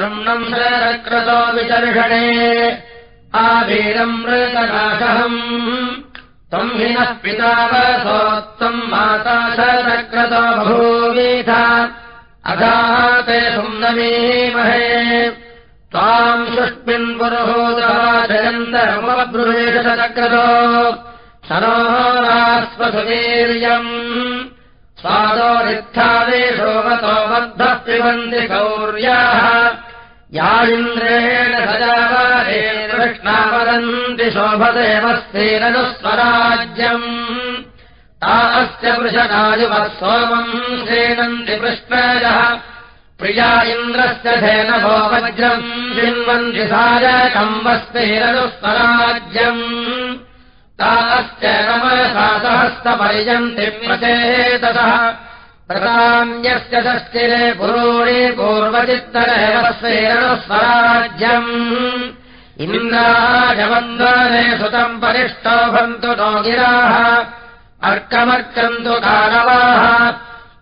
रम्णम् शरक्रतो विचर्षणे आवीरम् मृतनाशहम् त्वम् हिनः पितावसोत्तम् माता शरक्रतो बभूवीथा अजाते सुन्दमीमहे। त्वाम् सुष्मिन् पुरुहूतवाचयन्तरमुपब्रुवेशचक्रतो सरोरास्वसुवीर्यम् स्वादो नित्थादेशोमतो बद्धः पिबन्ति गौर्याः या इन्द्रेण सजावारे कृष्णा वदन्ति शोभदेवस्तेरनुस्वराज्यम् ता अस्य वृषणायुवः सोमम् सेनन्ति पृष्णजः। प्रिया इन्द्रस्य धेनभो वज्रम् जिन्वन्ति सारकम् वस्तेरनुस्वराज्यम् सहस्तपर्यन्ति प्रचेतसः। प्रधान्यस्य षष्टिरे पुरोणे पूर्वचित्तरेव स्वराज्यम् इन्द्राजवन्दने सुतम् परिष्टो भन्तु नो गिराः अर्कमर्कन्तु दानवाः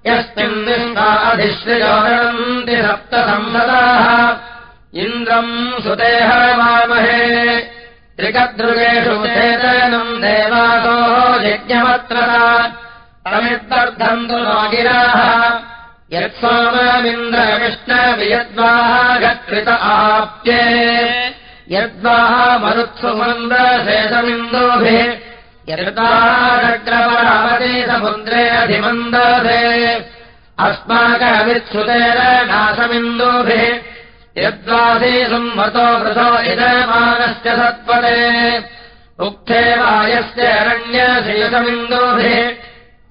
यस्मिन् लिङ्गाधिश्रियोरन्ति सप्तसंसदाः। इन्द्रम् सुदेह वामहे त्रिकदृगेषु चेतनम् देवासो यज्ञमत्रता। तमिदर्थम् तु नागिराः यत्सोममिन्द्रविष्णवियद्वाघकृत आप्ये। यद्वाः मरुत्सु मन्दशेषमिन्दोभिः यद्वाग्रपरावते समुद्रे अधिमन्दसे अस्माकमित्सुतेन नाशमिन्दोभिः यद्वासी संहतो वृथो यजमानस्य सत्पदे। उक्थे वायस्य अरण्यशेषमिन्दोभिः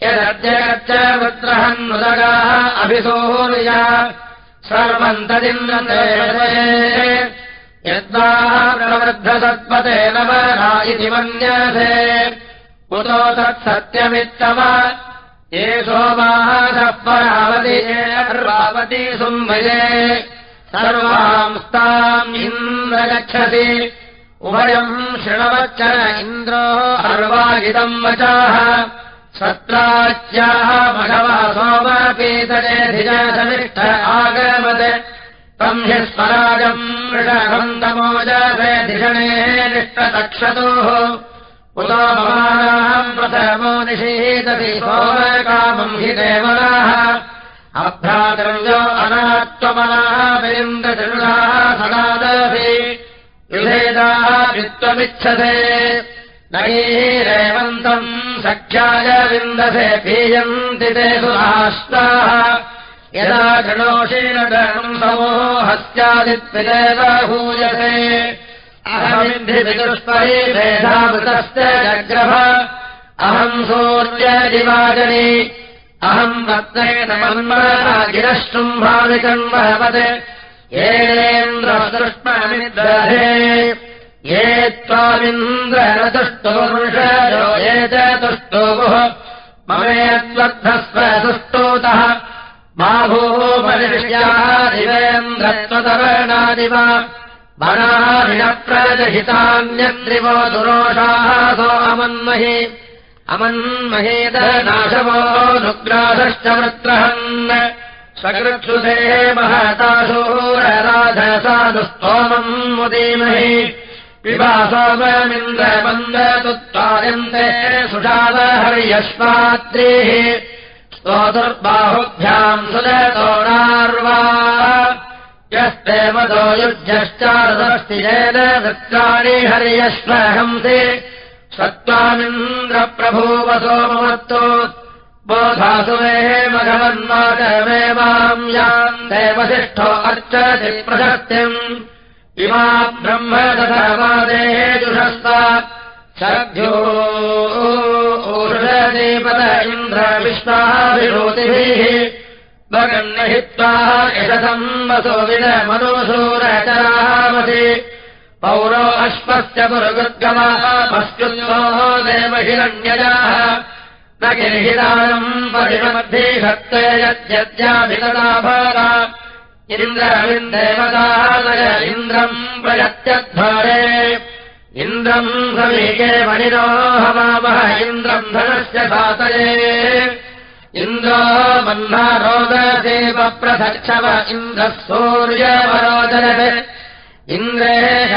यदद्यगच्च वृत्रहन्नुदगाः अभिसूर्या। सर्वम् तदिन्द्रते यद्वाः प्रवृद्धसत्पते नवरा इति मन्यसे कुतो तत्सत्यमित्तम। एषो मासः परावति सर्वावती सुम्भये सर्वांस्ताम् इन्द्र गच्छति उभयम् शृणवच्च इन्द्रो अर्वाहितम् वचाः। सत्राच्याः भगवा सोमपीतरेधिजसनिष्ठ आगमत्। तम् हि स्वराजम् धिषणे निष्टतक्षतोः पुलोभवानाम् प्रथमो निषीदति अभ्रातर्यो अनात्वमनाः विन्दृणाः सदादभि युधेदाः वित्वमिच्छसे नैरेवन्तम् सख्याय विन्दसे पीयन्ति ते सुराष्टाः यदा गणोषीणम् समो हस्यादित्विदेव भूयसे। अहमिन्धिविदुष्परि भेदामृतस्य जग्रभ। अहम् सूर्यदिवाजनि अहम् वक्तेन गिरशृम्भाविकम् भवत् येनेन्द्रदृष्टमिद्रहे ये त्वामिन्द्रदुष्टोषो ये च तुष्टोः ममेत्वर्थस्व सुष्टोतः मा भोः परिष्यादिवेन्द्रत्वतरणादिव वराहिणप्रजहितान्यत्रिवो दुरोषाः सो अमन्महि अमन्महेदनाशवोऽनुग्रासश्च वृत्रहन् सकृत्सुधे महताशोरराधसानुस्तोमम् मुदीमहि। पिबासोममिन्द्रबन्धतु त्वायन्ते सुषादहर्यश्वात्रीः स्तोतुर्बाहुभ्याम् सुदतोणार्वा यस्ते मदो युज्यश्चारदस्तिजेन वृत्राणि हर्यश्वहंसि सत्त्वामिन्द्रप्रभूवसो ममत्तो बोधासुमे मघवन्माचमेवाम् याम् देवशिष्ठो अर्चति प्रशस्त्यम् इमा ब्रह्म दधवादेः जुषस्ता शरभ्यो ओषदीपद इन्द्रविश्वाभिरोतिभिः भगन्नहित्वा यशसम् वसो विदमनुसूरचरामसि पौरो अश्वस्य पुरुगुद्गमापस्युल्लोः देवहिरण्यजाः। न किर्हिदानम् परिणमध्येषत्ते यद्यद्याभितदाभारा इन्द्रविन्देवदानय इन्द्रम् प्रयत्यध्वरे। इन्द्रम् समीके मणिनो इन्द्रम् धनस्य सातये इन्द्रो बह्ना रोदसेव प्रथक्षव इन्द्रः सूर्यवरोदरत् इन्द्रे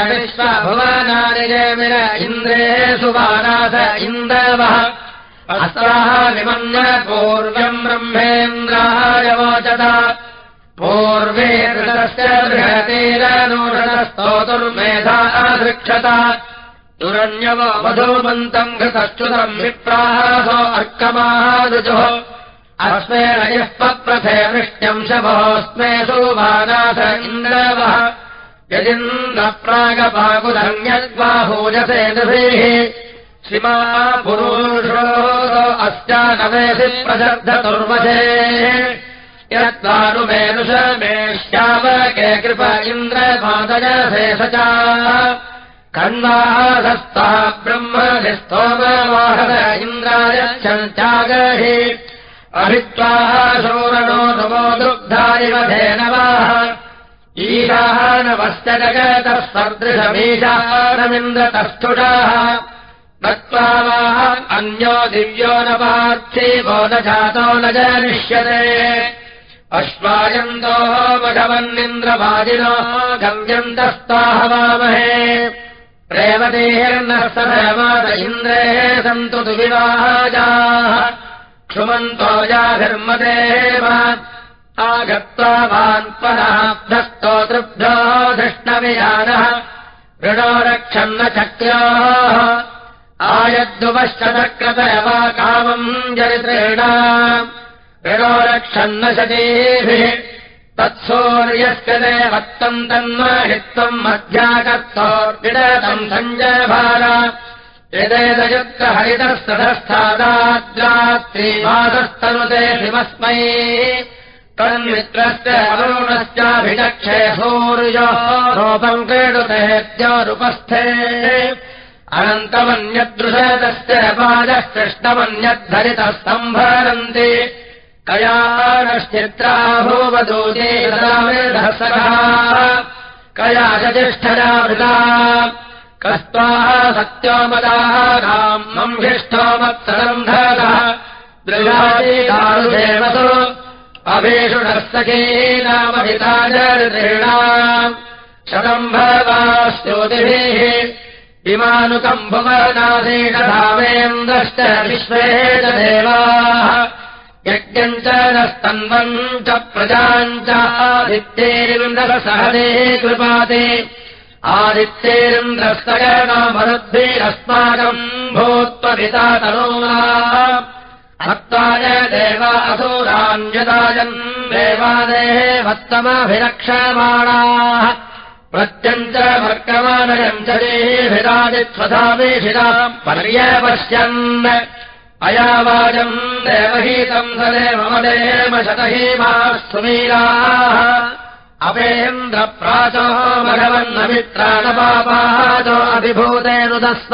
विश्वभुवनानिरेमिर इन्द्रे सुवानाथ इन्द्रवः। अस्त्राः विमन्न पूर्वम् ब्रह्मेन्द्रायवोचत पूर्वे ऋतस्य बृहतेरनूषणस्तोतुर्मेधा अधृक्षत। दुरण्यव वधूमन्तम् घृतश्च्युतम् विप्रासो अर्कमादुजुः अस्मे रयः पप्रथे वृष्ट्यम् शभोऽस्मे सुवानाथ इन्द्रवः यदिन्द्रप्रागपाकुधन्यद्बाहूजसे दधेः श्रीमा पुरुषो अस्यानवेसि प्रदर्धतुर्वशे यद्वानुमेनुषमे श्यावके कृप इन्द्रपादयसे स च कण्वाहस्ताः ब्रह्मनिस्तोमवाहद इन्द्रायच्छन्त्यागहि अहित्वाः शौरणो नमो दुग्धारिव ईशाः नवश्च जगतः सदृशमीशानमिन्द्रतस्थुषाः दत्त्वा वा अन्यो दिव्यो न पार्थिवो न जनिष्यते अश्वायन्तो भगवन्निन्द्रवादिनो गम्यन्तस्ताहवामहे प्रेमदेहिर्नः सदमाद इन्द्रेः सन्तु तु विवाजाः क्षुमन्तो जाधर्मदेव आगत्वा वान्पराब्धस्तोतृभ्यो धृष्णवियानः ऋणो रक्षन्न चक्राः। आयद्दुवश्च चक्रतय वा कामम् रक्षन्न शतीभिः तत्सूर्यस्य देवत्तम् तन्महित्वम् मध्याकर्तोर्विडतम् सञ्जयभार। सदस्थादाद्रात्रीवादस्तनुते शिवस्मै तन्मित्रस्य अरुणश्चाभिचक्षे सूर्यो रूपम् क्रीडुतेत्योरुपस्थे अनन्तमन्यदृशतस्य पादः कृष्णमन्यद्धरितः सम्भरन्ति कया नश्चित्रा भूवदूते कया चतिष्ठरावृता कस्त्वाः सत्योमदाः रामम् ह्यष्टोमत्सरन्धरः दृढादिदारुदेवसु अभीषुणस्तके नामहिता चरित्रेणा शतम्भवास्योतिभिः इमानुकम् भुवनादेकधावेन्द्रश्च विश्वे च देवाः। यज्ञम् च नस्तन्वम् च प्रजाम् चादित्येरिन्द्रसहदे कृपाते। आदित्येरिन्द्रस्तगणमरुद्भिरस्माकम् भूत्वपिता तनूना हत्वाय देवा असुरान्यदायम् देवादेवत्तमभिरक्षमाणाः प्रत्यञ्च वर्गमानयम् च देभिरादित्वधामेषिराम् पर्यपश्यन् अयावाजम् देवहीतम् सदेव मदेम शतहीमा सुमीराः अपेन्द्रप्राचो भगवन्नमित्राणपापाचो अभिभूतेऽनुदस्व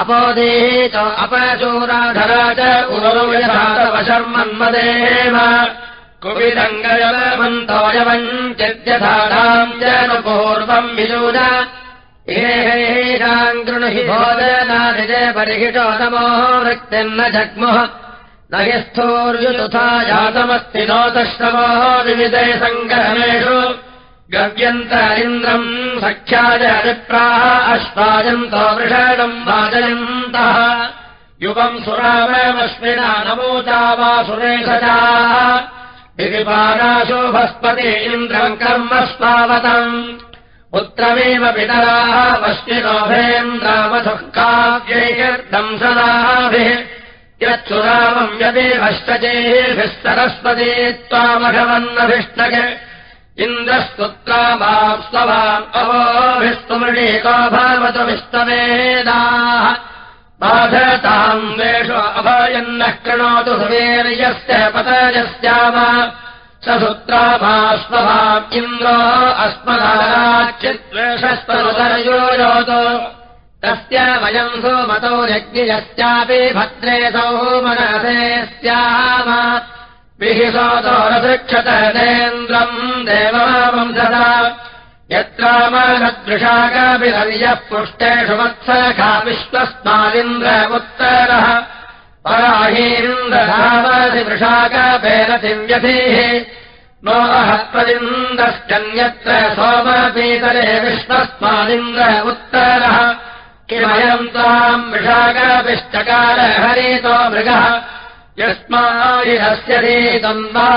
अपोदेः च अपचूराधरा च उरुविधातवशर्मन्मदेव कुविदङ्गयवन्तोऽयवम् चिद्यथाम् च पूर्वम् गृणहि भोजनादिजय परिहितो नमो वृत्तिर्न जग्मुः। न हि स्थूर्युतुथा जातमस्ति नोतश्रमो विविधे सङ्ग्रहणेषु गव्यन्त इन्द्रम् सख्याय अभिप्राः अश्वायन्तो वृषणम् वाजयन्तः। युगम् सुराममश्विना नमोचा वा सुरेशजाः विपानाशो भस्पति इन्द्रम् कर्म स्वावतम् पुत्रमेव पितराः वश्विनोभेन्द्रामधुः काव्यैर्दम् सदाभिः यच्छुरामम् यदेवश्चेभिः सरस्वती त्वामघवन्नभिष्टक इन्द्रस्तुत्रामास्त्ववाम् अवोभिस्तुमृणीको भवतु विस्तवेदाः बाधताम् वेषु अभयन्नः कृणोतु सुवीर्यस्य पतजस्याम स सुत्रामास्त्वभाम् इन्द्रो अस्मदाचिद्वेषस्तनुतरयोजोतु तस्य वयम् सोमतो यज्ञयश्चापि भद्रे सौमनसे स्याम विहिसोतो रसृक्षतनेन्द्रम् देववंसदा यत्रामनदृशाकाभिरर्यः पुष्टेषु वत्सखा विश्वस्मादिन्द्र उत्तरः। पराहीन्द्रधावति वृषाकपेरतिव्यधेः नो अहत्वदिन्दश्चन्यत्र सोमपीतरे विश्वस्मादिन्द्र उत्तरः। किमयम् त्वाम् वृषाकपिष्टकार हरितो मृगः यस्मादिहस्य रीतम् वा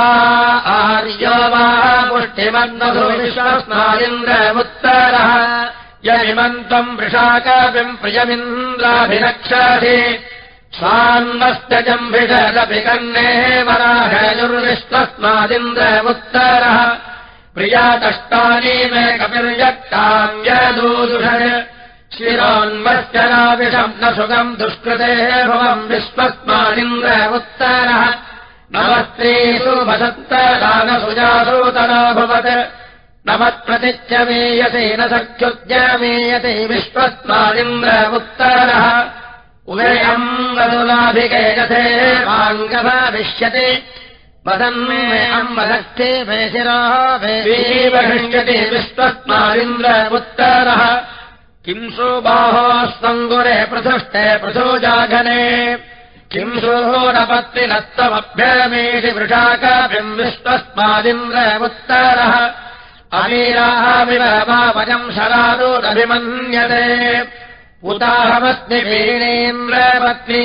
आर्यो वा उत्तरः यमिमन्तम् वृषाकपिम् प्रियमिन्द्राभिरक्षाधि। स्वान्नस्य जम्भिषदपि कन्नेः वराहजुर्विश्वस्मादिन्द्रमुत्तरः प्रियातष्टानि मे कपिर्यक्ताम्यदूदुष शिरोन्वश्चराविषम् न सुखम् दुष्कृतेः भवम् विश्वस्मादिन्द्रमुत्तरः नमस्त्रीषु भसत्तदानसुजासूतनाभवत् नमत्प्रतिच्च मेयते न सख्युज्यमेयते विश्वस्मादिन्द्रमुत्तरः उभयम् वदुलाभिकेजथे माङ्गभविष्यति वदन्मेऽहम् वदस्ते वेशिराभिष्यति विश्वस्मारिन्द्र उत्तरः किम् सुबाहोस्वङ्गुरे पृथुष्टे पृथोजाघने किम् सुहोरपत्रिनत्तमभ्यमेषि वृषाकाभिम् विश्वस्मादिन्द्र उत्तरः अमीराः वयम् शरादोरभिमन्यते उताहमस्मि वीणेन्द्रपत्नी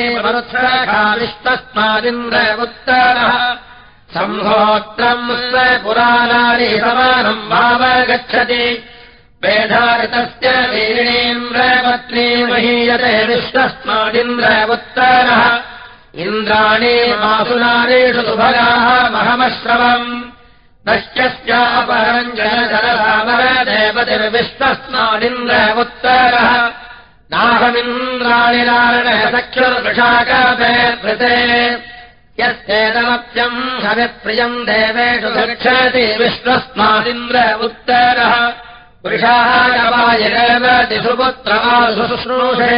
विश्वस्मादिन्द्र उत्तरः सम्भोत्रम् स्व पुराणानि समानम् भावगच्छति वेधारितस्य वीणेन्द्रपत्नी महीयते विश्वस्मादिन्द्र उत्तरः इन्द्राणि मासुनारेषु सुभगाः महमश्रवम्। नश्यस्यापरम् जनजलरामरदेवतिर्विश्वस्मादिन्द्र उत्तरः नाहमिन्द्राणि नारणसख्युर्वृषाकाभेभृते यस्येदमप्यम् हविप्रियम् देवेषु गच्छति विश्वस्मादिन्द्र उत्तरः वृषाकवायति सुपुत्रमाशुश्रूषे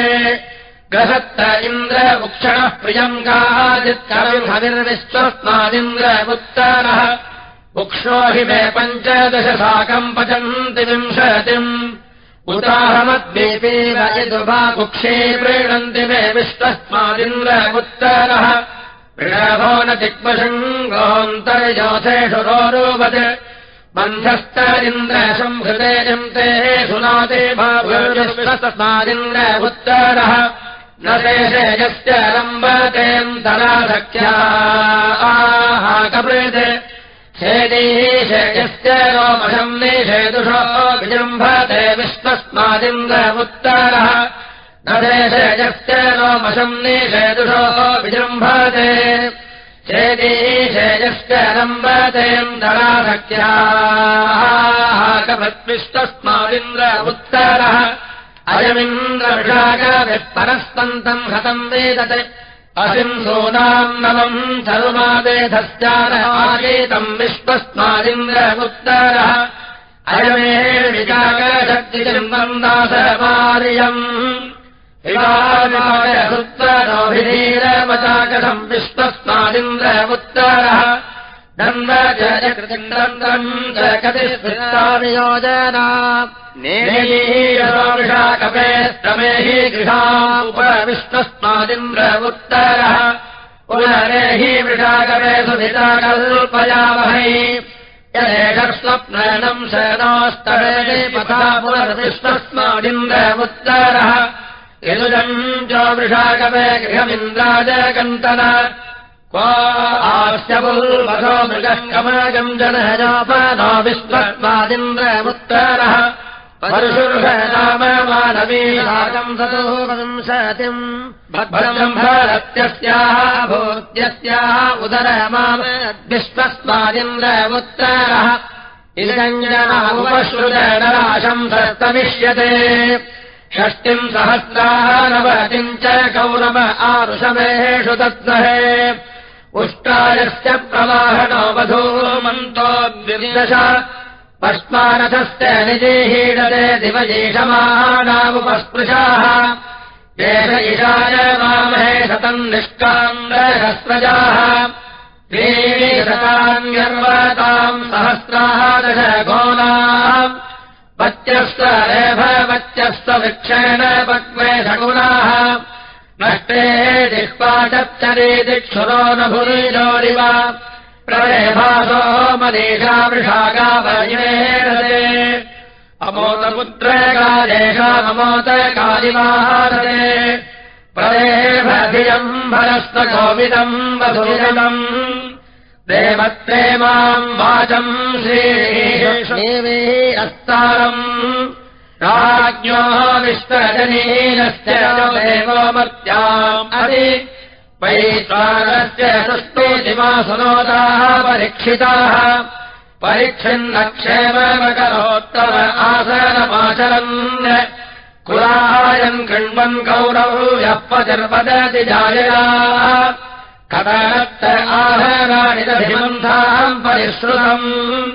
ग्रहत्त इन्द्र उक्षणः प्रियम् काचित्करम् हविर्विश्वस्मादिन्द्र उत्तरः मे पञ्चदश साकम् पचन्ति विंशतिम्। उदाहमद्वीपेव यदुभा कुक्षे प्रीणन्ति मे विश्वस्मादिन्द्र उत्तरः प्रणभो न दिग्मशृङ्गोऽन्तर्योथेषु रोरोवत् बन्धस्त इन्द्र संहृते जन्ते सुनाते विश्वस्मादिन्द्र उत्तरः न छेदेशयस्य रोमशम् निषेदुषो विजृम्भते विश्वस्मादिन्द्र उत्तरः न देशयस्य रोमशम् निषेदुषो विजृम्भते छेदेशयस्य रम्बतेऽन्तराधक्ष्याकभद्विश्वस्मादिन्द्र उत्तरः। अयमिन्द्रविषाकविः परस्पन्तम् हतम् वेदते। असिंसूनाम् नवम् सर्वमादेधस्यारमागेतम् विश्वस्मादिन्द्रमुत्तरः अयमे विचाकशक्तिचिम्बम् दासमार्यम् विवाहमायसुत्तरोभिधीरमचाकसम् विश्वस्मादिन्द्रमुत्तरः दन्द जयकृतिन्दम् च कतिस्मृतानियोजना नेषाकपे स्तमेहि गृहामुपविश्वस्मादिन्द्र उत्तरः पुनरेहि वृषाकपे सुधिता कल्पयामहै। यदेषस्वप्नयनम् शरणास्तरे पथा पुनर्विश्वस्मादिन्द्र उत्तरः यदुजम् च वृषाकपे गृहमिन्द्राजकन्तन क्वा आस्य कमगम् जनहजापनो विश्वस्मादिन्द्रमुत्तरः सतो वंशतिम्। भद्रम् भरत्यस्याः भूत्यस्याः उदर माम विश्वस्मादिन्द्रमुत्तरः इदञ्जनामुपश्रुजनराशम् सस्तमिष्यते षष्टिम् सहस्राः नवतिम् च कौरव आरुषमेषु तत्सहे उष्टायस्य प्रवाहणो वधूमन्तो द्विदश। पश्मानथस्य निजेहीडते दिवजेषमानामुपस्पृशाः एष इषाय मामहे शतम् निष्कान्द्रहस्रजाः त्रीणिशतान्यर्वताम् सहस्राः दश गोलाः वच्यस्व रेभवच्यस्व विक्षेण पक्वे सगुणाः नष्टे जिह्वाचरे दिक्षुरो न भुरिजोरिव प्रवेभासो मनीषा वृषागावैरे अमोतपुत्रकालेषामोतकालिवाहरे प्रवेभधियम्भरस्तकोविदम् वधुरम् देवत्रे माम् वाचम् श्रीदेवे अस्तारम् राज्ञो विश्वजनीनस्य देवोमर्त्याम् अति वैश्वानस्य सुष्टु दिवासुनोदाः परीक्षिताः परीक्षन्नक्षेमकरोत्तम आसनमाचरन् कुलायम् कृण्वन् गौरौ यः पतिर्वदति जायया आहराणि दधिमन्थाम् परिश्रुतम्।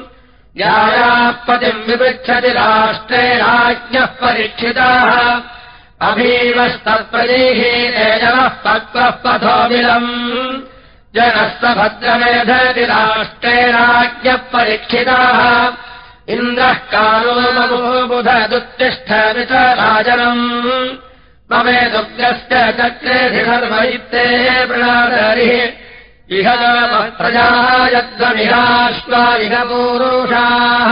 यायापतिम् विपृच्छति राष्ट्रे राज्ञः परीक्षिताः। अभीवस्तत्प्रदेः जनः पक्वः पथोमिलम् जनः स भद्रमेधति राष्ट्रे राज्ञः परीक्षिताः। इन्द्रः कालो ममो बुधदुत्तिष्ठ राजनम् ममे दुग्धस्य चक्रेधि सर्वैत्तेः प्रणादरिः। इह प्रजायध्वमिहाश्वा इह पूरुषाः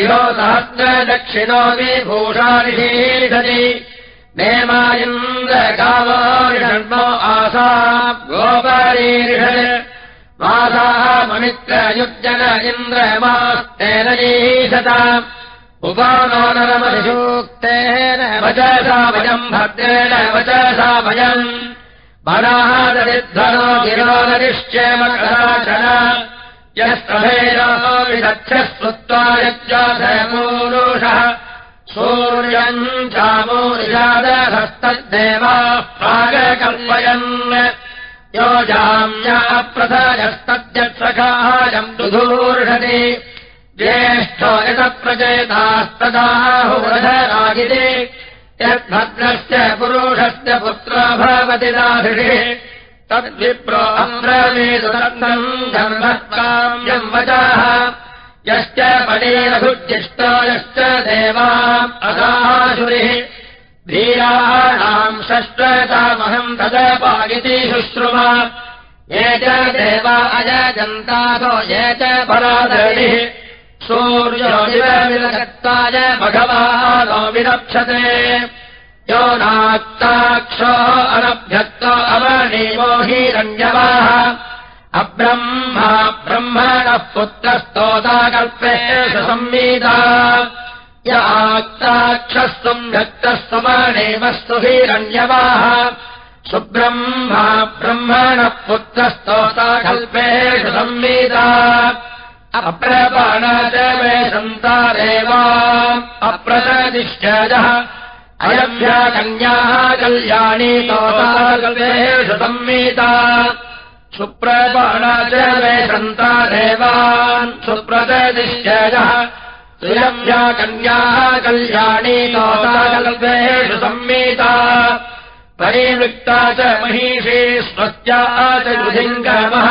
इहो सहस्रदक्षिणो विभूषाणिषीषति नेमा इन्द्रकावारिषण्मो आसा गोपरीषत् मासाः ममित्रयुज्जन इन्द्रमास्तेन ईशता उपानो नरमधिसूक्तेन वचसा भयम् भद्रेण वचसा भयम् वरादरिध्वनो गिरो नरिश्चेमकराचन यस्तभेयो विदक्षः श्रुत्वा यज्जाधयपूरुषः सूर्यम् चामूर्जादहस्तद्देवाः प्रागकल्पयन्। योजाम्या प्रथयस्तद्यत्सखायम् दुधूर्षति ज्येष्ठो यतप्रचेतास्तदाहुरधरागिति यद्भद्रस्य पुरुषस्य पुत्रो भवति दाधिषिः। तद्विप्रो अम्रमेतुदन्तम् धर्मत्काम्यम् वचाः यश्च पणेरभुज्यष्टो यश्च देवाम् अगाशुरिः धीराणाम् षष्टतामहम् तदपागिति शुश्रुव। ये च देवा अजन्तासो ये च पराधरिः सूर्योविलगत्ताय भगवानो विरक्षते नाक्ताक्षो अनभ्यक्त अवनीवो हिरण्यवाः। अब्रह्मा ब्रह्मणः पुत्रस्तोताकल्पेषु संवीता य आक्ताक्षः सम्भक्तः समणेवस्तु हिरण्यवाः। सुब्रह्मा ब्रह्मणः पुत्रस्तोताकल्पेषु अप्रपाण च मे सन्तारेवा अप्रतदिश्चजः अयभ्या कन्याः कल्याणी तोताकल्पेषु संवीता सुप्रपाण च मे सन्तारेवान् सुप्रतदिश्चजः सुयभ्या कन्याः कल्याणी तोताकल्पेषु संवीता परिवृत्ता च महिषी स्वस्या च युधिङ्गमः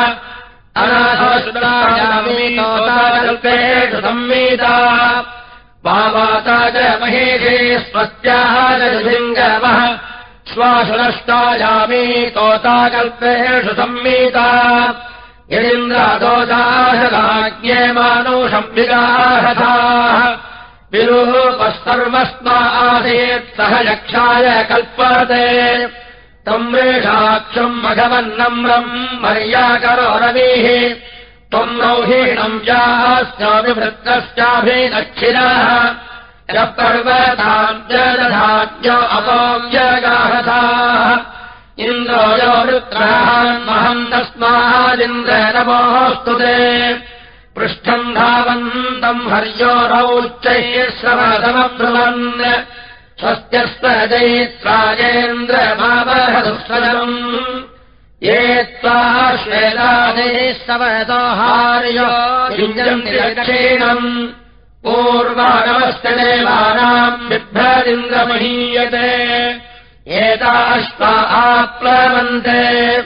अनाथसुदायामीतोताकल्पेषु संवीता वावाता च महेशे स्वस्याः जुधिङ्गमः श्वासुनष्टायामी तोताकल्पेषु संवीता यदिन्द्रादोदाशराज्ञे मानुषम्बिगाहताः विरूपः सर्वस्मा आसीत् सह यक्षाय कल्पते त्वम् रेषाक्षम् मघवन्नम्रम् मर्याकरो रवीः। त्वम् नौहीणम् चास्याभिवृत्तश्चाभिदक्षिणः यः पर्वताम् च दधाज्ञो अपोऽव्यगाहताः इन्द्रो यो वृत्रहान्महम् तस्मादिन्द्र नमोऽस्तु ते। पृष्ठम् धावन्तम् हर्यो रौच्चैः श्रवसमब्रुवन् स्वस्त्यस्व जयित्राजेन्द्रमावहदुःसजम् ये त्वा श्वेतादेः सवसोहार्यो युञ्जन्ति दक्षिणम्। पूर्वागमस्य देवानाम् बिभ्रदिन्द्रमहीयते। एताश्वा आप्लवन्ते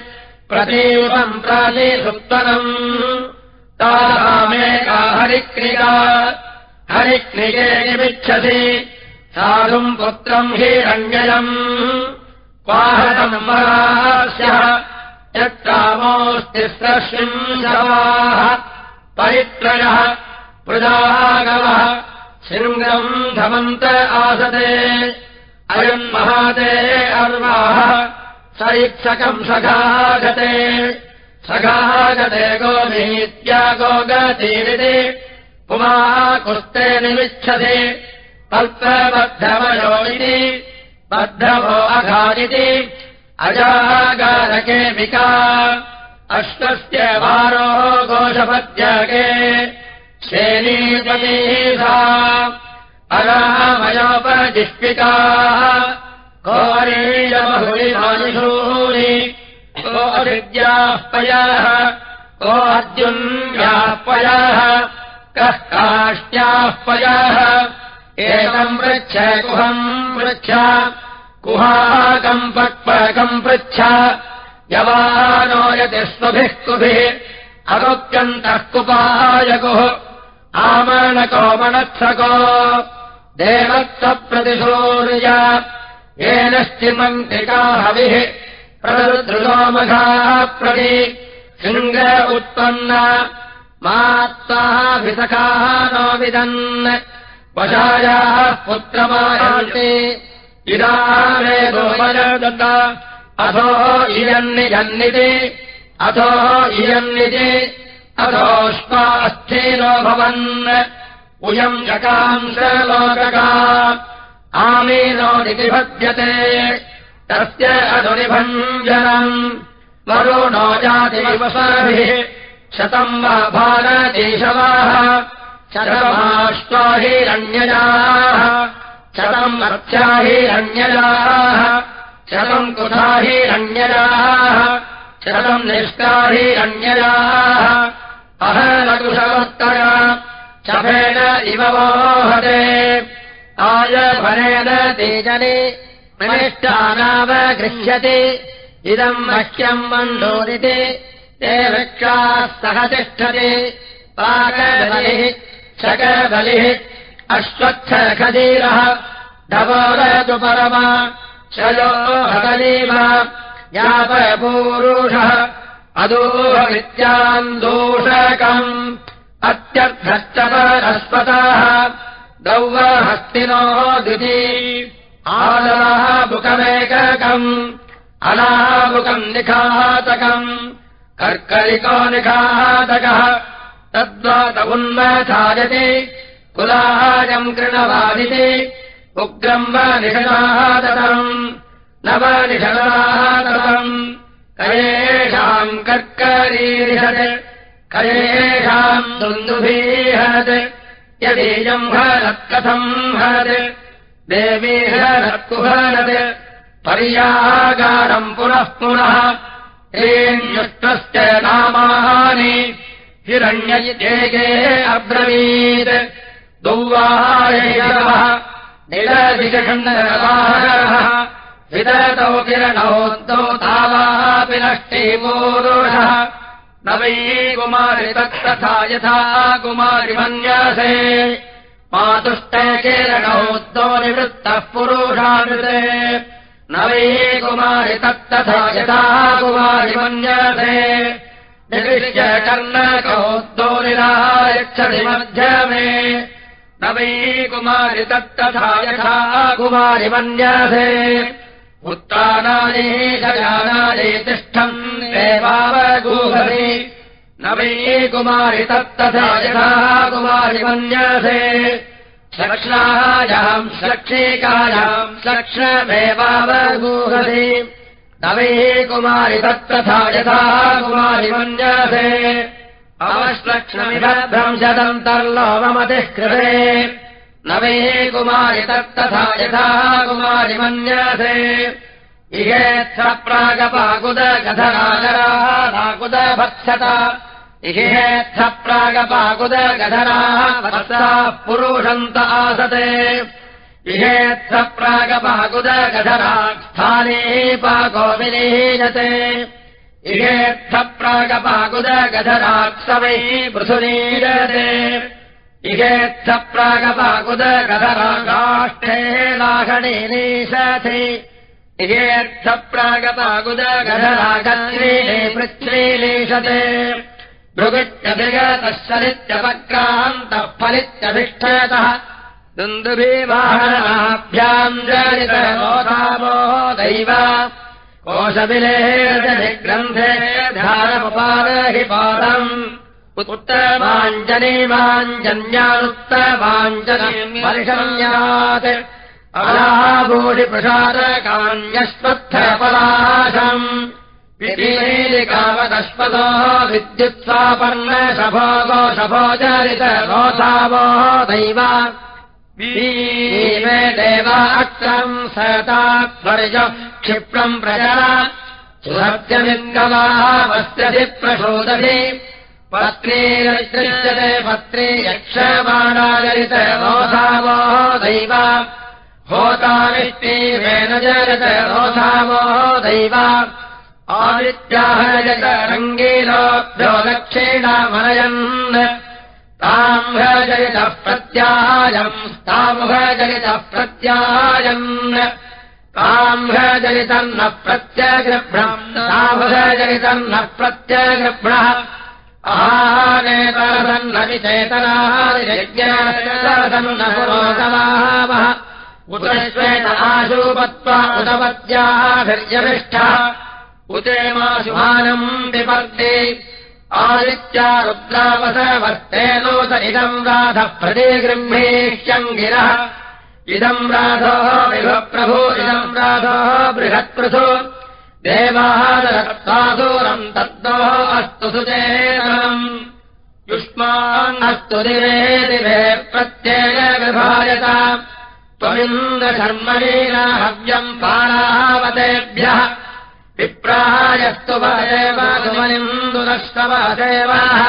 प्रतीपम् प्रातिसुप्तनम्। तामेका हरिक्रिया हरिक्रिये साधुम् पुत्रम् हिरण्ययम् क्वाहतम्बरास्यः यत्कामोऽस्तिस्रशृङ्गवाः परित्रयः प्रजागवः शृङ्गम् धमन्त आसते। अयम् महाते अर्वाः स इत्सकम् सखागते। सखागते गोमीत्या गोगतीरिति। पुमाः कुस्ते निमिच्छति अल्पबद्धवयो इति बद्धवो अघादिति अजागारके विका अश्वस्य वारोः अरामयोपजिष्पिकाः कोरीयबहुलिमानिषूरि को अभिद्याह्पयः को अद्युन्याह्पयः कः काष्ट्याह्पयः एतम् पृच्छ कुहम् पृच्छ। कुहाकम् पक्पकम् पृच्छ। यवानो यति स्वभिः कुभिः अगोप्यन्तः कुपायकुः आमरणकोमणत्सको देवत्वप्रतिशूर्य। येनश्चिमन्त्रिकाहविः प्रदृदृलोमघाः प्रति। शृङ्ग उत्पन्न मात्ताभिसखाः नो विदन् वशायाः पुत्रमायान्ते। इदामेदोमयदत्त अथो इयन्निजन्निति अथो इयन्निति। अथोष्पास्थीनो भवन्। उयम् जकांशलोकका आमीनोदिति भज्यते तस्य अधुनिभञ्जनम्। वरुणो जातिवसाभिः। शतम् वा भारतीशवाः शतमाष्ट्वा हिरण्यजाः। शतम् अर्च्या हिरण्यजाः। शतम् कुथा हिरण्यजाः। शतम् निष्का हिरण्यजाः। अहलकुशवत्तया शफेन इव वोहते आयफलेन तेजने मनिष्ठानावगृह्यते इदम् मह्यम् मण्डोदिते ते वृक्षाः सह तिष्ठते। पाकबलिः शकबलिः अश्वत्थखदीरः धवरतु परमा शयो हकलीव यापपूरुषः अदोहवित्यान्दोषकम् अत्यर्थश्चपरस्पताः गौवहस्तिनो द्विती आलः बुकमेककम् अनाबुकम् निखातकम् कर्करिको निखातकः तद्वात उन्मथायति कुलाहायम् कृणवादिति। उग्रम् व निषदादतम् न व निषदादतम् कयेषाम् कर्करीरिषत्। कयेषाम् दुन्दुभीहत् यदीयम् हरत् कथम् हरत्। देवी हरत्कुहरत् पर्यागारम् पुनः पुनः। हेन्युष्टस्य नामानि हिरण्ययितेगे अब्रवीत्। दुर्वाहायैरवः निलविषखण्डवाहरः विदतौ किरणोद्धौ तावापि नष्टीपूरुषः न वै कुमारि तत्तथा यथा कुमारि मन्यसे। मातुष्टे किरणोद्धौ निवृत्तः पुरुषामृते। न वै कुमारि तत्तथा यथा कुमारि मन्यसे निविश्य कर्णकोद्धो निरायच्छति मध्यमे न वै कुमारि तत्तथा यथा कुमारि मन्यसे। उत्तानानि गजानानि तिष्ठम् एवावगूहति। न वै कुमारि तत्तथा यथा कुमारि मन्यसे। सक्ष्णायाम् सक्षीकायाम् सक्ष्णमेवावगूहति न वै कुमारि तत्तथा यथा कुमारि मन्यसे। भ्रंशदन्तर्लोमतिः कृते। न वै कुमारि तत्तथा यथा कुमारि मन्यसे। इहेत्थ प्रागपाकुदगधरागराः नाकुदभक्षत इहेत्थ प्रागपाकुदगधराः वत्साः पुरुषन्त आसते इहेत्थ प्रागपाकुदगधराः स्थाने पाको विलीयते इहेत्थ प्रागपाकुदगधराक्सवै पृथुनीयते इहेत्थ प्रागपाकुदगधरा काष्ठे लाघणे नीशति इयेऽर्थप्रागपागुदगधरागत्रीले पृथ्वीलेशते भृगुत्यभिगतः सलित्यपक्रान्तः फलित्यभिष्ठयतः दुन्दुभीवाहनाभ्याम् जनितमोधावो दैव। कोशविलेग्रन्थे ध्यानमुपादहि पादम्। उत्तमाञ्जनीमाञ्जन्यानुत्तमाञ्जनी परिशम्यात्। अलाभूषिप्रसादकान्यश्वत्थपलाशम् विलीलिकावदश्वतो विद्युत्सापन्न शभोगो शभोचरित गोसावो दैव मे देवा अक्रम् सतात्पर्य क्षिप्रम् प्रजरा सुहत्यमिङ्गवावस्यधि प्रशोदधि पत्नीरदृश्यते पत्नी यक्षमाणाजरित रोधावो दैव। होताविष्टिवेन जरत रोधावो दैव। आदित्याहजत रङ्गीलोभ्यो दक्षिणामनयन् ताम्भजलितः प्रत्यायम् तामुभजलितः प्रत्यायन् ताम्भजलितम् न प्रत्यगृभ्रम् तामुभजलितम् न विचेतनादिज्ञासन्न पुरोगमावः उतश्वेत आशूपत्वा उदवत्याभिर्यविष्ठः उतेमाशुभानम् विपर्ते आदित्या रुद्रावसवर्तेनोत इदम् राधः प्रतिगृह्णेष्यम् गिरः इदम् राधोः विभप्रभो इदम् राधोः बृहत्पृथो देवादरत्वादूरम् तद्दोः अस्तु सुचेतनम्। युष्मान्नस्तु दिवे दिवे प्रत्येन विभायत त्वमिन्द्रशर्मणीना हव्यम् पाणावतेभ्यः विप्रायस्तु वदेव सुमनिन्दुरस्तवदेवाः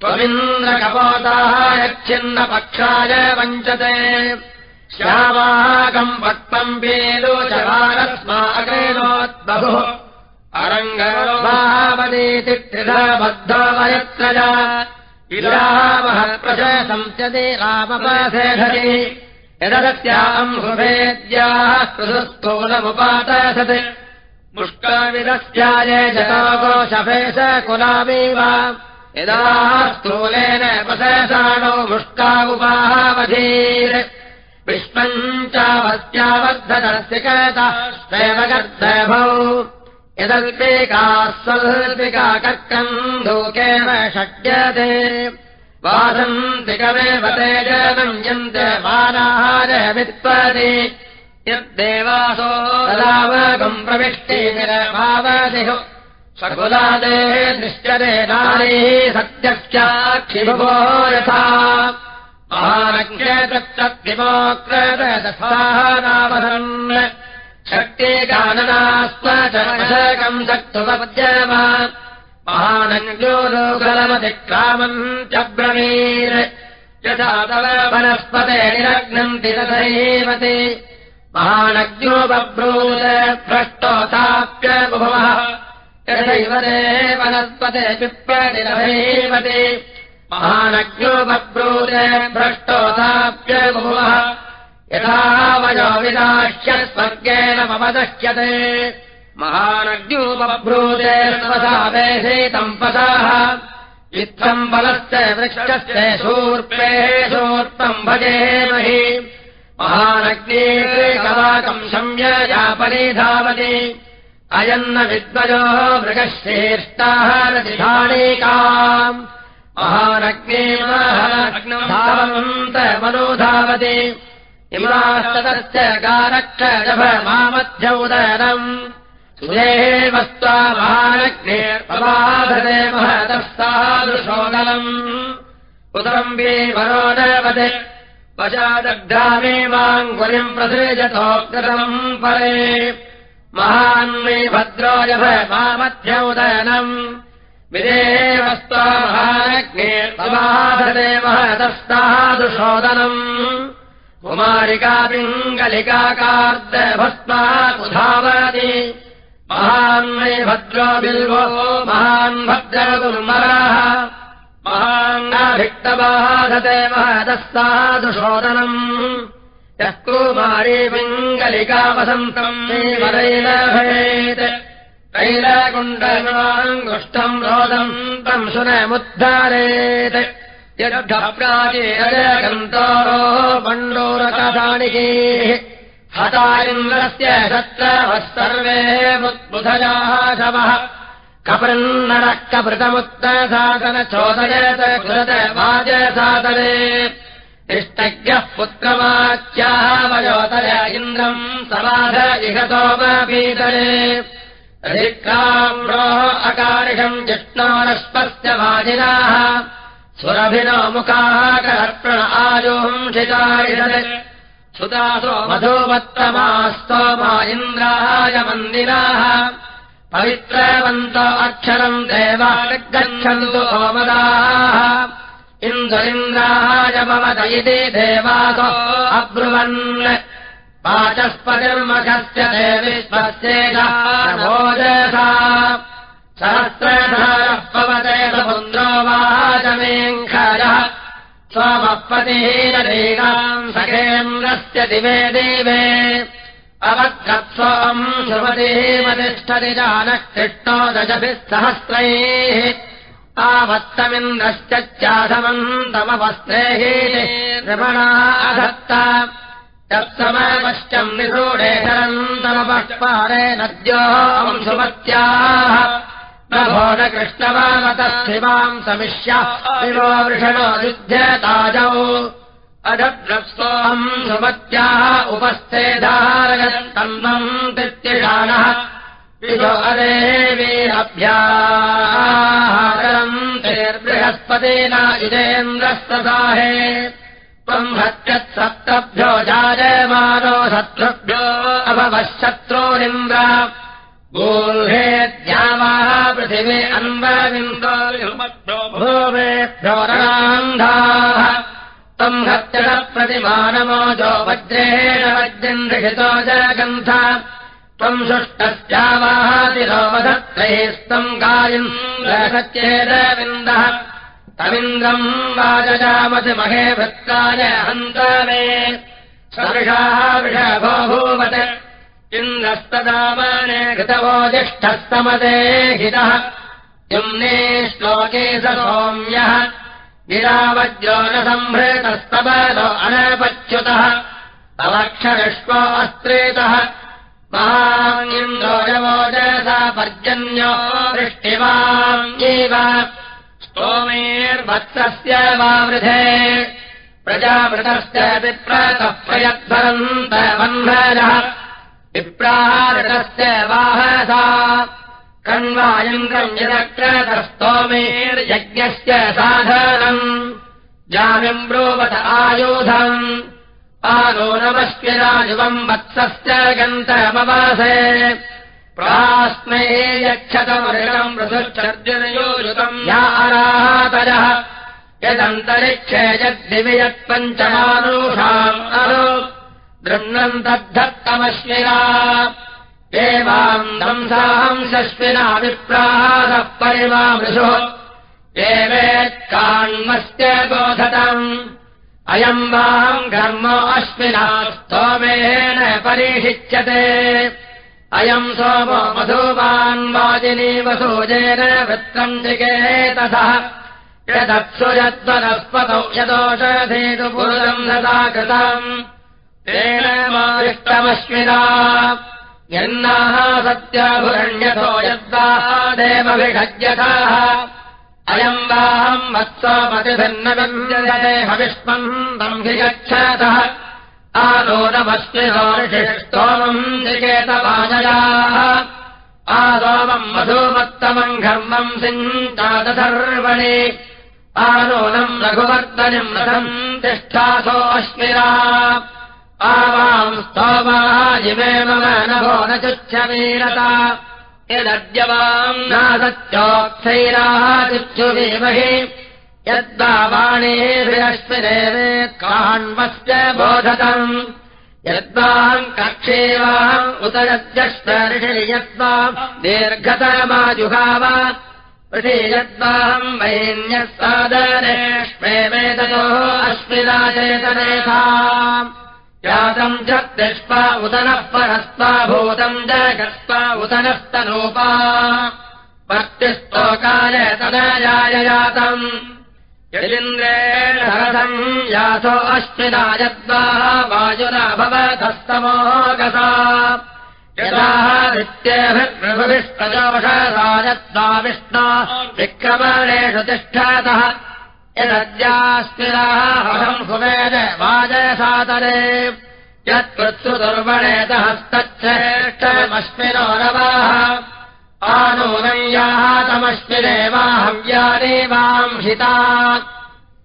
त्वमिन्द्रकपोताः यच्छिन्नपक्षाय वञ्चते। श्यावाकम् पक्वम् वेलोचवारस्माकेनोद्बहुः अरङ्गरोभावतीतिबद्धवयत्रजा इरामहप्रशंस्यते रामपासेधति यदस्याम् सुभेद्याः पृथुस्थूलमुपातसत् मुष्काविदस्याय जटागोशफेश कुलामेव यदा स्थूलेन पशसाणो मुष्कावुपावधीर् विश्वम् चावत्यावद्धदर्शिकताश्चैव गर्दभौ यदल्पिकाः स्वल्पिका कर्कम् लोकेन षड्यते। वासन्तिकमेव तेजनम् यन्ते मानाहार वित्पदे यद्देवासो तदावगम् प्रविष्टिनिरभावदिः सकुलादेः निश्चरे नारीः सत्यश्चाक्षिभुभो यथा। महानज्ञतत्तद्विमोक्रदशानावधन् शक्तिकाननास्त्व च वशकम् शक्तुपद्यम महानञ्जो लोकलमतिक्रामम् च ब्रवीर् यथा तव वनस्पते निरग्नन्ति तथैव ते महानज्ञो बभ्रूत भ्रष्टोताप्य बुभवः। यथैव ते वनस्पते स्वर्गेण ममदह्यते महानज्ञो बभ्रूते स्वसावेशेतम् पसाः इत्थम् बलस्य वृक्षस्य शूर्पेः शूर्पम् भजेमहि महानग्नेकवाकम् संययापने धावति। अयन्न विद्वयोः मृगः श्रेष्ठाः रतिधानेकाम् महानग्ने धावन्तमनो धावति। इमास्ततस्य गारक्षजभ मामध्यौदरम्। सुदेवस्त्वा महानग्ने प्रबाधते महतस्तादृशोदलम् उदरम्बे वरोदवत् वशादग्धामे माङ्गुलिम् प्रसृजतोऽग्रतम् परे महान्मे भद्रोजभ मामध्यौदयनम्। विदेवस्त्वा महानग्ने प्रबाधते महतस्तादृशोदनम्। कुमारिकापिङ्गलिकाकार्दभस्मा कुधावति। महान्मे भद्रो बिल्वो महान् भद्रगुर्मराः महान्नाभिक्तबाधते महदस्तादुशोदनम् यः कुमारी पिङ्गलिकावसन्तम् भवेत् तैलकुण्डमाङ्गुष्ठम् रोदम् तम् सुनमुद्धारेत् पण्डोरकथानिके हता इन्द्रस्य शत्रवः सर्वे बुधजाः शवः कृत वाजसादने इष्टज्ञः पुत्रवाच्याः वयोतय इन्द्रम् समाध इहतोपीतरे अधिक्राम्रोः अकारिषम् जिष्णोरश्वस्य वाजिनाः। सुरभिनो मुखाः कर्पण आयोंशितारिषत् सुतासो मधुवत्तमास्तोमा इन्द्राय मन्दिराः पवित्रवन्तो अक्षरम् देवागच्छन्तु ओमदाः इन्द्र भवत इति देवासो अब्रुवन्। सहस्रधारः पवते समुद्रो वाचमेङ्खरः। स्वमपतिहीनदीनाम् सखेन्द्रस्य दिवे देवे अवद्गत्स्वम् सुमतिमतिष्ठति जानः कृष्णो दशभिः सहस्रैः। आवत्तमिन्द्रश्चाधमन्तमवस्त्रेः रमणा अधत्त। तत्समपश्चम् निरूढे शरन्तमपष्पारे नद्योम् सुमत्याः। प्रभो न कृष्णवामतस्थिवाम् समिष्य। विवो वृषणो युध्यताजौ अधद्रप्सोऽहम् सुमत्याः उपस्थे धारयन्तन्वम् तित्यशानः विभो अदेवीरभ्याम् तेर्बृहस्पतेन इदेन्द्रस्तसाहे त्वम् हत्यत्सप्तभ्यो जायमानो शत्रुभ्यो अभवः शत्रोरिन्द्र गोल्हेद्यावाः पृथिवे अन्वविन्दो भूमेभ्यो रणान्धाः त्वम् हत्यप्रतिमानमोजो वज्रेण वज्रम् लिखितो जगन्थ त्वम् सुष्टश्चावाहातिरोवधत्रैस्तम् गायम् सत्येदविन्दः तमिन्द्रम् वाजजामति महे भृत्ताय हन्त मे सर्षाः वृषभो भूवत्। इन्द्रस्तदामाने घृतवो ज्येष्ठस्तमदे हितः। युम्ने श्लोके स सौम्यः सम्भृतस्तबलो अनपच्युतः अवक्षरिष्वो अस्त्रेतः। महाङ्गिन्दोजवोजसा पर्जन्यो वृष्टिवाङ्गेव स्तोमेर्वत्सस्य वावृधे प्रजावृतस्य विप्रतः प्रयद्भरन्त वह्नजः विप्राहृतस्य वाहसा कण्वायङ्गम् यदक्रतस्तोमेर्यज्ञस्य साधनम्। जामिम् ब्रूवत आयुधम्। आनो नमस्विराजुवम् वत्सस्य गन्तमवासे प्रास्मै यक्षतमृगम् मृदुश्चर्जुनयोजुतम् या अरातजः यदन्तरिक्षे यद्दिवि यत्पञ्चमानुषाम् अनु दृह्णम् तद्धत्तमश्विना एवाम् दंसाहंसश्विना विप्राहादः परिमामृषुः एवेत्कान्मस्य बोधतम्। अयम् वाम् घर्म अश्विना स्तोमेन परिषिच्यते। अयम् सोमो मधुवान् वाजिनी वसूजेन वृत्तम् जिगेतसः यदत्सु यद्वनस्पतौ यदोषधेतु पुरुषम् सदा कृतम्। मारिष्टमश्विना यन्नाः सत्याभुरण्यथो यद्वाः देवभिषज्यथाः अयम् वाहम् वत्समतिभिन्नविन्द्यते हविष्मम् तम् हि गच्छतः आलोनमश्विनोषिष्टोमम् निकेतवाजयाः आलोमम् मधुमत्तमम् घर्मम् सिञ्चादधर्वणि आलोनम् रघुवर्तनिम् रथम् तिष्ठासो अश्विरा आवाम् स्तोमाः इमे मम नभो न चुच्छवीरता यदद्यवाम् नासत्योक्थैराः चिच्छुवीमहि यद्वाणीभिरश्विरेवे काण्वस्य बोधतम्। यद्वाम् कक्षेवाम् उत यद्यष्टऋषि यद्वाम् दीर्घतमाजुहाव ऋषि यद्वाम् वैन्यः सादरेष्मे वेदयोः अश्विनाचेतनेथा जातम् च दृष्ट्वा उदनः परस्त्वा भूतम् च गत्वा उदनस्तनूपा भक्तिस्तोकाय तदजाय जातम् यदिन्द्रेण हरसम् यासो अश्विना यद्वाः वायुना भवतस्तमोगसा यदादित्येभिर्प्रभुभिष्टजोषराजद्वा विष्णा विक्रमणेषु तिष्ठतः यदद्यास्मिराः हरम् सुवेद वाजयसातरे यत्कृत्सु दुर्वणेत हस्तच्छेष्टमश्विनो रवाः आनूनम् याः तमश्विदेवाहव्यादेवांहिता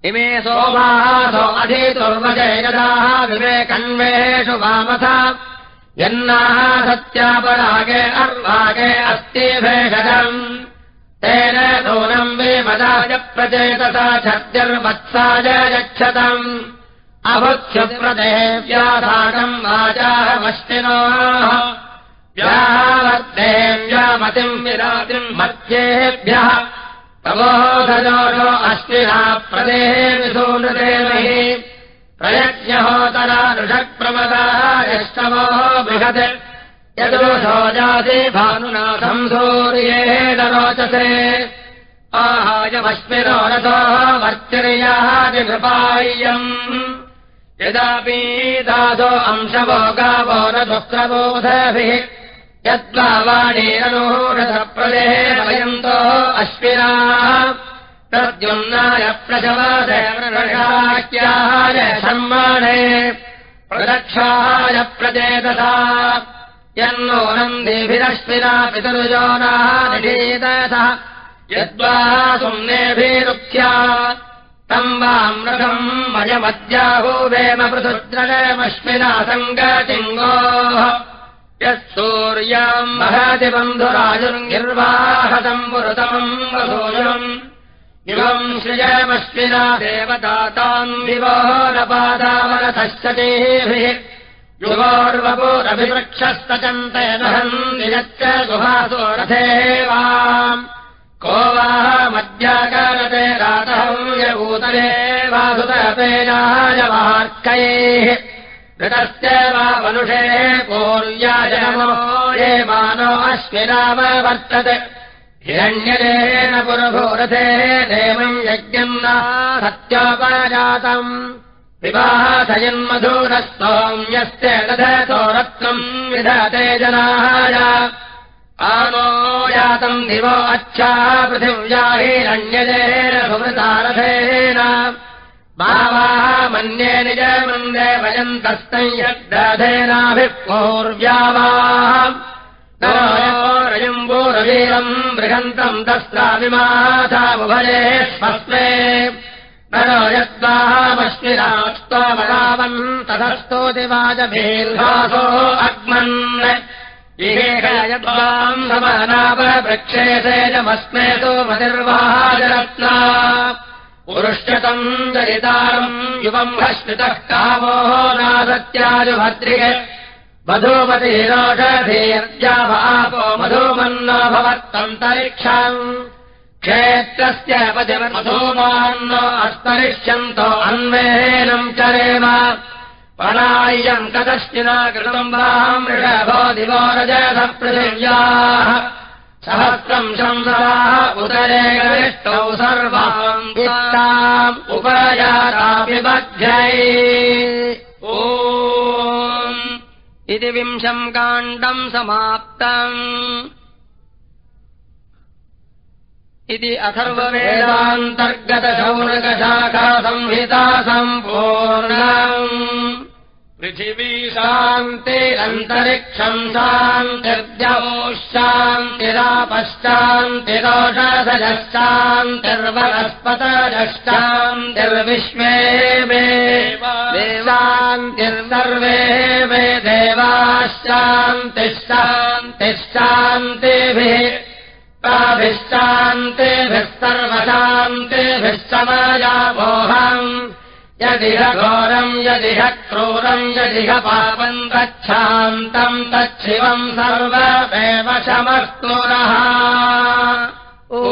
इमे सोमासो अधितुर्वजयदाः विवेकन्वेषु वामथ। यन्नाः सत्यापरागे अर्वागे अस्ति भेषजम् तेन नूनम् वेमदाय प्रचेतसा छद्यर्वत्साय गच्छतम् अभुत्स्यप्रदेव्यासाकम् वाचाहमश्विनोः व्यावर्तेव्यामतिम् विरातिम् मध्येभ्यः। प्रबोधजोषो अश्विना प्रदेः विसूनृदेवहि प्रयज्ञहोतरा ऋषक्प्रमदायस्तवोः बृहत् यदोषो जाते भानुना संसूर्येण रोचसे आहायमश्विनो रथोः वर्तिर्यादिनृपाय्यम् यदापि दासो अंशवो गावो न दुःखबोधभिः यद्वा वाणीरनूढप्रदेः वयन्तो अश्विनाः। प्रद्युम्नाय प्रशवादयाख्याय सम्माने प्रदक्षाय प्रचेतसा यन्नूनम् देभिरश्विना पितरुजोनाः निषेदसः यद्वा सुम्नेभिरुक्ष्या तम् वामृतम् मयमद्याहूवेम पृथुद्रमश्विना सङ्गतिङ्गोः। यः सूर्याम् महति बन्धुराजुर्निर्वाहतम् पुरुतमम् वसूयम् इमम् श्रियमश्विना देवदाताम् विवो न पादावरतश्चतेभिः युवोर्वपुरभिवृक्षस्तचन्तयनहम् नियच्च गुहासो रथेवाम् को वाह मध्याकारते रातहम् यूतले वासुतपेजाय वार्कैः ऋतस्य वा मनुषेः पूर्याजनमो ये मानो अश्विनाववर्तते हिरण्यदेन पुरभूरथेः देवम् यज्ञम् न सत्योपजातम् विवाहसयन्मधूरस्तोम्यस्य दधतो रत्नम् विधते जनाय आनो जातम् दिवो अच्छाः पृथिव्या हिरण्यदेन सुमृतारथेन भावाः मन्ये निजमन्दे वयन्तस्तम् यद्दधेनाभिः पूर्व्यावाः। रजम्बूरवीरम् बृहन्तम् दस्राविमाथामुभये स्मस्मे नरो यद्वामश्विरास्त्वमरावन् ततस्तोति वाजभीर्भासो अग्मन् यद्वाम् समनापवृक्षे सेजमस्मे तु मतिर्वाजरत्ना पुरुष्यतम् चरितारम् युवम् हश्रितः कामोः नासत्याजुभद्रिय मधुमतिरोषधीर्जावापो मधुमन्नो भवत्तन्तरिक्षम् क्षेत्रस्य पतिमधूमान्नो अस्तरिष्यन्तो चरेम पणाय्यम् कदश्चिना कृतम् वाम् ऋषभो दिवो रजसपृथिव्याः सहस्रम् शंसराः उदरे गविष्टौ सर्वाम् बध्यै ओ इति विंशम् काण्डम् समाप्तम् इति अथर्ववेदान्तर्गतशौनकशाखा संहिता सम्पूर्णम् पृथिवी शान्तिरन्तरिक्षम् शान्तिरापश्चान्तिरापश्चान्तिर्वनस्पतश्चान्तिर्विश्वे मे देवान्तिर्सर्वे मे देवाश्चान्तिः शान्तिः शान्तिभिः ताभिश्चान्तिभिः सर्वशान्तिभिः समयामोहम् यदिह घोरम् यदिह क्रूरम् यदिह पापम् तच्छान्तम् तच्छिवम् सर्वमेव शमस्तु नः ओ